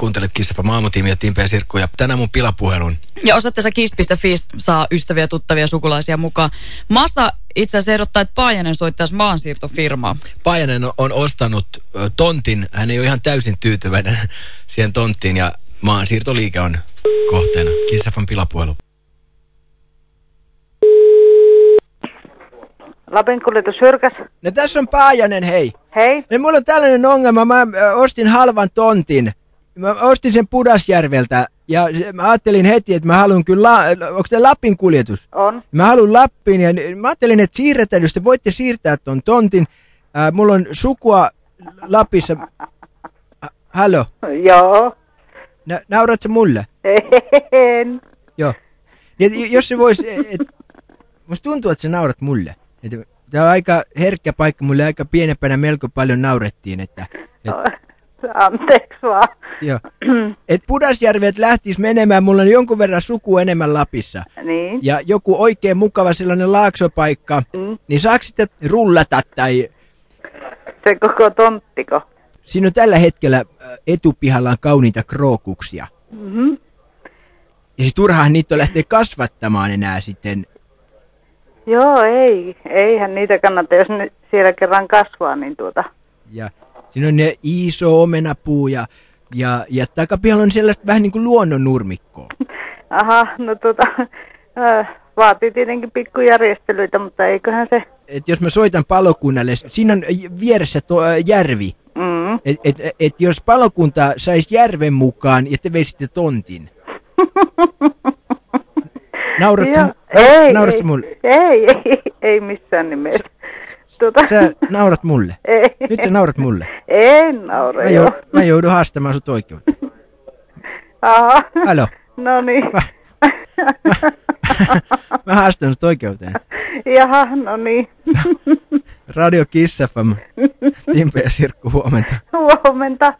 Kuuntelet Timpe ja Sirkku ja tänään mun pilapuhelun. Ja osoitteessa kiss.fi saa ystäviä, tuttavia, sukulaisia mukaan. Massa itse asiassa ehdottaa, että Paajanen soittaisi maansiirtofirmaa. Paajanen on, ostanut tontin, hän ei ole ihan täysin tyytyväinen siihen tonttiin ja maansiirtoliike on kohteena. Kissafan pilapuhelu. Lapin kuljetus Hyrkäs. No tässä on Paajanen, hei. Hei. No, mulla on tällainen ongelma, mä ostin halvan tontin. Mä ostin sen Pudasjärveltä ja mä ajattelin heti, että mä haluan kyllä, la- onko tämä Lapin kuljetus? On. Mä haluan Lappiin ja mä ajattelin, että siirretään, jos te voitte siirtää ton tontin. Ää, mulla on sukua Lapissa. Ä, Hallo, Joo. Nä, nauratko mulle? En. Joo. Niin, et jos se voisi, et, musta tuntuu, että sä naurat mulle. Tämä on aika herkkä paikka, mulle aika pienempänä melko paljon naurettiin, että... Et, Anteeksi vaan. Joo. Et Pudasjärvet lähtis menemään, mulla on jonkun verran suku enemmän Lapissa. Niin. Ja joku oikein mukava sellainen laaksopaikka, Mm. niin saako sitten rullata tai... Se koko tonttiko. Siinä on tällä hetkellä äh, etupihalla on kauniita krookuksia. Mm-hmm. Ja siis turhaan niitä on lähteä kasvattamaan enää sitten. Joo, ei. Eihän niitä kannata, jos ne siellä kerran kasvaa, niin tuota. Ja siinä on ne iso omenapuu ja, ja, ja takapihalla on sellaista vähän niin kuin luonnonnurmikkoa. Aha, no tuota, äh, vaatii tietenkin pikkujärjestelyitä, mutta eiköhän se, Et jos mä soitan palokunnalle, siinä on vieressä to, äh, järvi. mm, Et, et, et jos palokunta saisi järven mukaan ja te veisitte tontin. Nauratko, ei, nauratko ei, mulle? ei, ei, ei missään nimessä. Tuota, Sä naurat mulle. ei, Nyt sä naurat mulle. En naura, Mä, joo. jou, mä joudun haastamaan sut oikeuteen. Aha. Halo. No niin. Mä, mä haastan sut oikeuteen. Jaha, no niin. Radio Kiss FM. Timpe ja Sirkku, huomenta. Huomenta.